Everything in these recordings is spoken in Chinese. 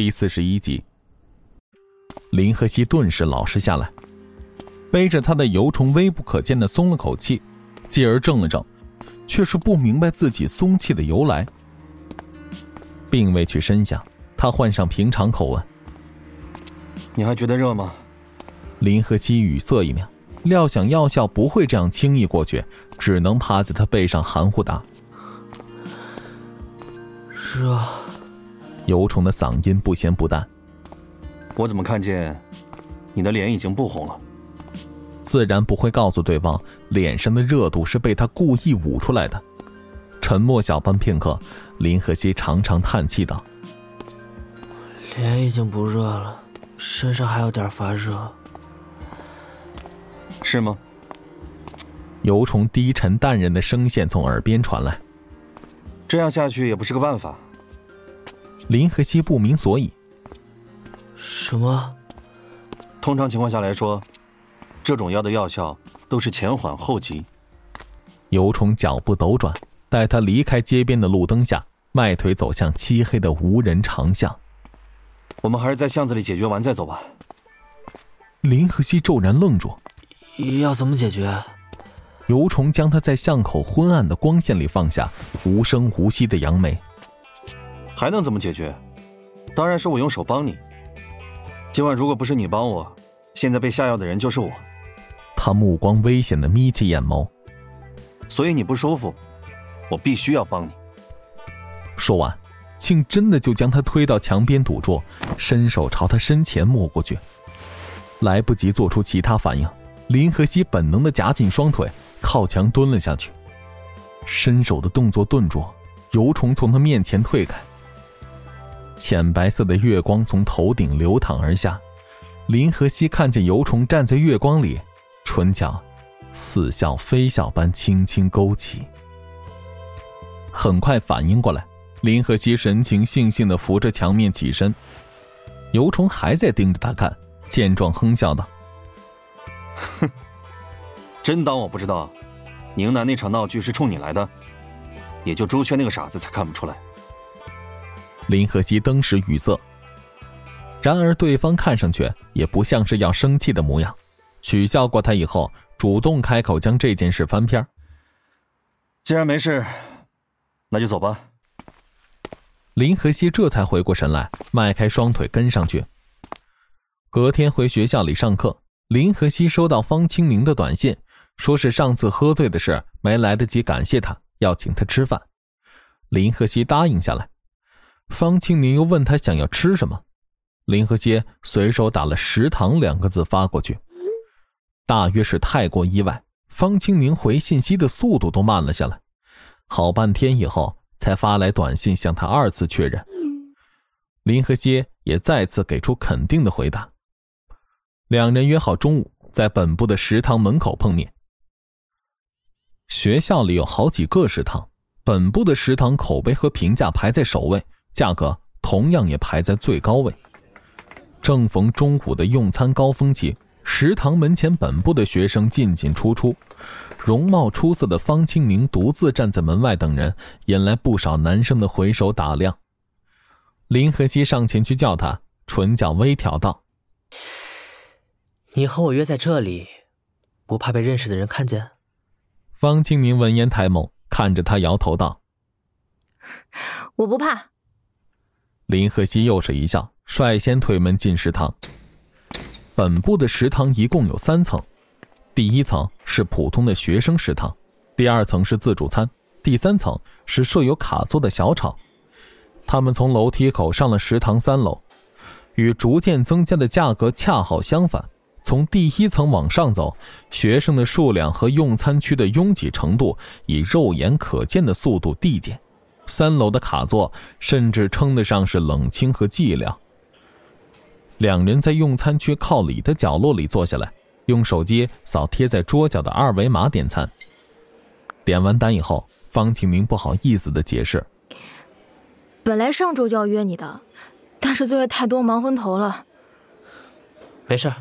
第四十一集。林和熙顿时老实下来，背着他的油虫微不可见的松了口气，继而怔了怔，却是不明白自己松气的由来，并未去深想。他换上平常口吻：“你还觉得热吗？”林和熙语塞一秒，料想药效不会这样轻易过去，只能趴在他背上含糊答：“热。”油虫的嗓音不咸不淡。我怎么看见，你的脸已经不红了？自然不会告诉对方，脸上的热度是被他故意捂出来的。沉默小半片刻，林和熙长长叹气道：“脸已经不热了，身上还有点发热，是吗？”尤虫低沉淡然的声线从耳边传来：“这样下去也不是个办法。”林和熙不明所以。什么？通常情况下来说，这种药的药效都是前缓后急。尤虫脚步陡转，待他离开街边的路灯下，迈腿走向漆黑的无人长巷。我们还是在巷子里解决完再走吧。林和熙骤然愣住，要怎么解决？尤虫将他在巷口昏暗的光线里放下，无声无息的扬眉。还能怎么解决？当然是我用手帮你。今晚如果不是你帮我，现在被下药的人就是我。他目光危险的眯起眼眸。所以你不舒服，我必须要帮你。说完，竟真的就将他推到墙边堵住，伸手朝他身前摸过去。来不及做出其他反应，林和熙本能的夹紧双腿，靠墙蹲了下去。伸手的动作顿住，油虫从他面前退开。浅白色的月光从头顶流淌而下，林和熙看见油虫站在月光里，唇角似笑非笑般轻轻勾起。很快反应过来，林和熙神情悻悻地扶着墙面起身，油虫还在盯着他看，见状哼笑道：“哼，真当我不知道，宁南那场闹剧是冲你来的？也就朱雀那个傻子才看不出来。”林和熙登时语塞，然而对方看上去也不像是要生气的模样，取笑过他以后，主动开口将这件事翻篇。既然没事，那就走吧。林和熙这才回过神来，迈开双腿跟上去。隔天回学校里上课，林和熙收到方清明的短信，说是上次喝醉的事没来得及感谢他，要请他吃饭。林和熙答应下来。方清明又问他想要吃什么，林和熙随手打了“食堂”两个字发过去。大约是太过意外，方清明回信息的速度都慢了下来，好半天以后才发来短信向他二次确认。林和熙也再次给出肯定的回答。两人约好中午在本部的食堂门口碰面。学校里有好几个食堂，本部的食堂口碑和评价排在首位。价格同样也排在最高位。正逢中午的用餐高峰期，食堂门前本部的学生进进出出，容貌出色的方清明独自站在门外等人，引来不少男生的回首打量。林和熙上前去叫他，唇角微挑道：“你和我约在这里，不怕被认识的人看见？”方清明闻言抬眸，看着他摇头道：“我不怕。”林和熙又是一笑，率先推门进食堂。本部的食堂一共有三层，第一层是普通的学生食堂，第二层是自助餐，第三层是设有卡座的小炒。他们从楼梯口上了食堂三楼，与逐渐增加的价格恰好相反。从第一层往上走，学生的数量和用餐区的拥挤程度以肉眼可见的速度递减。三楼的卡座甚至称得上是冷清和寂寥。两人在用餐区靠里的角落里坐下来，用手机扫贴在桌角的二维码点餐。点完单以后，方清明不好意思的解释：“本来上周就要约你的，但是作业太多，忙昏头了。”没事。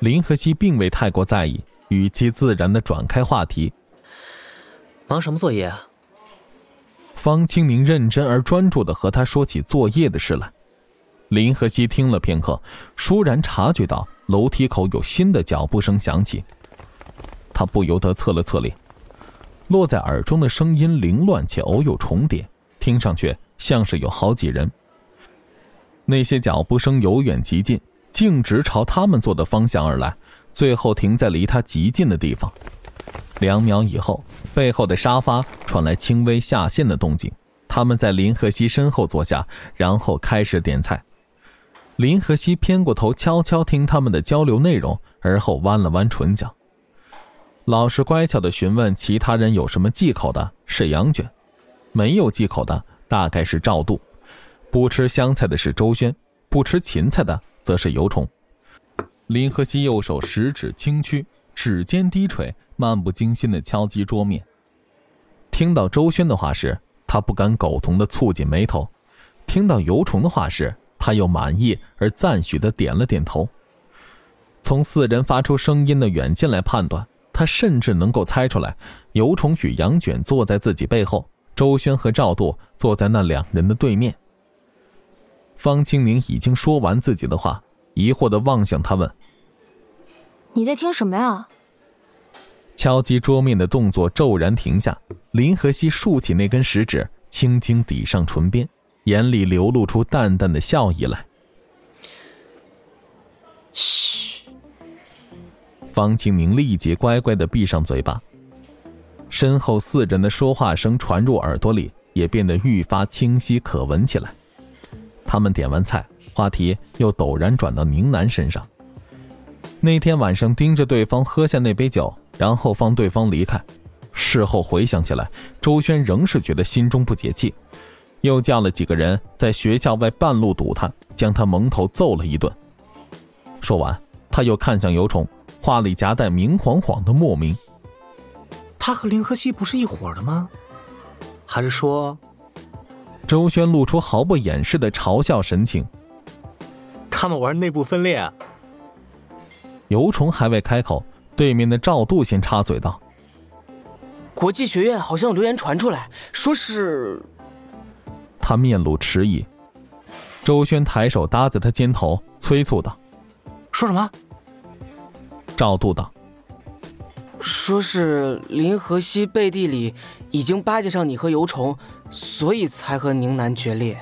林和熙并未太过在意，语气自然的转开话题：“忙什么作业啊？”方清明认真而专注的和他说起作业的事来，林和熙听了片刻，倏然察觉到楼梯口有新的脚步声响起，他不由得侧了侧脸，落在耳中的声音凌乱且偶有重叠，听上去像是有好几人。那些脚步声由远及近，径直朝他们坐的方向而来，最后停在离他极近的地方。两秒以后，背后的沙发传来轻微下陷的动静。他们在林和熙身后坐下，然后开始点菜。林和熙偏过头，悄悄听他们的交流内容，而后弯了弯唇角，老实乖巧地询问其他人有什么忌口的。是杨卷，没有忌口的大概是赵度，不吃香菜的是周轩，不吃芹菜的则是尤虫。林和熙右手食指轻屈，指尖低垂。漫不经心的敲击桌面。听到周轩的话时，他不敢苟同的蹙紧眉头；听到尤虫的话时，他又满意而赞许的点了点头。从四人发出声音的远近来判断，他甚至能够猜出来，尤虫与杨卷坐在自己背后，周轩和赵度坐在那两人的对面。方清明已经说完自己的话，疑惑的望向他问：“你在听什么呀？”敲击桌面的动作骤然停下，林和熙竖起那根食指，轻轻抵上唇边，眼里流露出淡淡的笑意来。嘘。方清明立即乖乖的闭上嘴巴。身后四人的说话声传入耳朵里，也变得愈发清晰可闻起来。他们点完菜，话题又陡然转到宁南身上。那天晚上盯着对方喝下那杯酒。然后放对方离开。事后回想起来，周轩仍是觉得心中不解气，又叫了几个人在学校外半路堵他，将他蒙头揍了一顿。说完，他又看向尤虫，话里夹带明晃晃的莫名：“他和林和熙不是一伙的吗？还是说……”周轩露出毫不掩饰的嘲笑神情：“他们玩内部分裂啊！”尤虫还未开口。对面的赵度先插嘴道：“国际学院好像有流言传出来，说是……”他面露迟疑。周轩抬手搭在他肩头，催促道：“说什么？”赵度道：“说是林和熙背地里已经巴结上你和尤虫，所以才和宁南决裂。”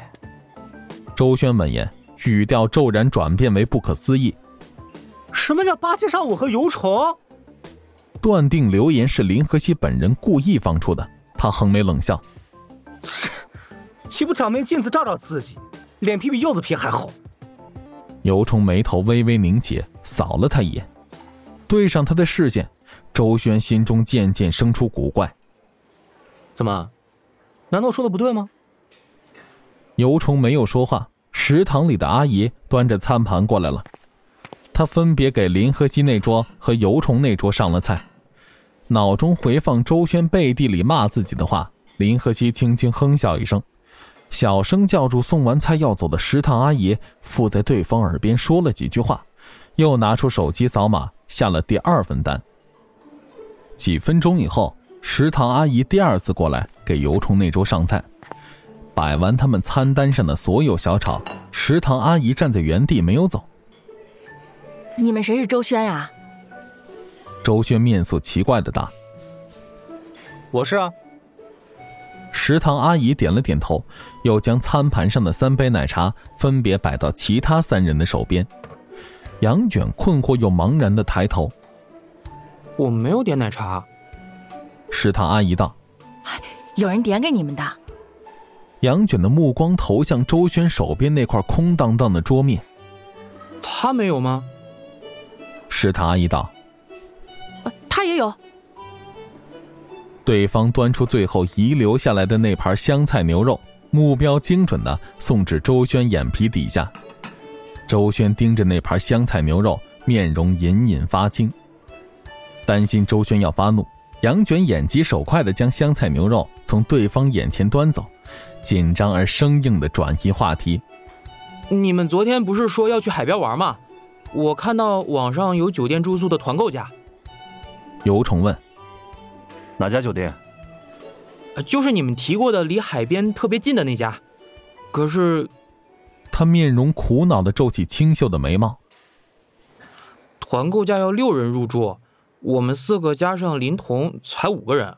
周轩闻言，语调骤然转变为不可思议：“什么叫巴结上我和尤虫？”断定流言是林和熙本人故意放出的，他横眉冷笑：“切，岂不长面镜子照照自己，脸皮比柚子皮还厚？”尤虫眉头微微拧起，扫了他一眼，对上他的视线，周轩心中渐渐生出古怪：“怎么？难道说的不对吗？”尤虫没有说话，食堂里的阿姨端着餐盘过来了，他分别给林和熙那桌和尤虫那桌上了菜。脑中回放周轩背地里骂自己的话，林和熙轻轻哼笑一声，小声叫住送完菜要走的食堂阿姨，附在对方耳边说了几句话，又拿出手机扫码下了第二份单。几分钟以后，食堂阿姨第二次过来给油虫那桌上菜，摆完他们餐单上的所有小炒，食堂阿姨站在原地没有走。你们谁是周轩呀？周轩面色奇怪的答：“我是啊。”食堂阿姨点了点头，又将餐盘上的三杯奶茶分别摆到其他三人的手边。杨卷困惑又茫然的抬头：“我没有点奶茶。”食堂阿姨道：“有人点给你们的。”杨卷的目光投向周轩手边那块空荡荡的桌面：“他没有吗？”食堂阿姨道。他也有。对方端出最后遗留下来的那盘香菜牛肉，目标精准的送至周轩眼皮底下。周轩盯着那盘香菜牛肉，面容隐隐发青。担心周轩要发怒，杨卷眼疾手快的将香菜牛肉从对方眼前端走，紧张而生硬的转移话题：“你们昨天不是说要去海边玩吗？我看到网上有酒店住宿的团购价。”尤虫问：“哪家酒店？”“就是你们提过的离海边特别近的那家。可是，他面容苦恼的皱起清秀的眉毛。团购价要六人入住，我们四个加上林童才五个人。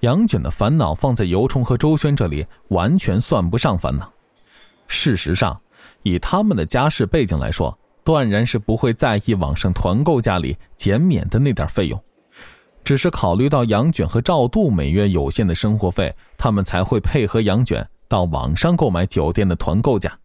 杨卷的烦恼放在尤虫和周轩这里，完全算不上烦恼。事实上，以他们的家世背景来说，断然是不会在意网上团购价里减免的那点费用。只是考虑到杨卷和赵度每月有限的生活费，他们才会配合杨卷到网上购买酒店的团购价。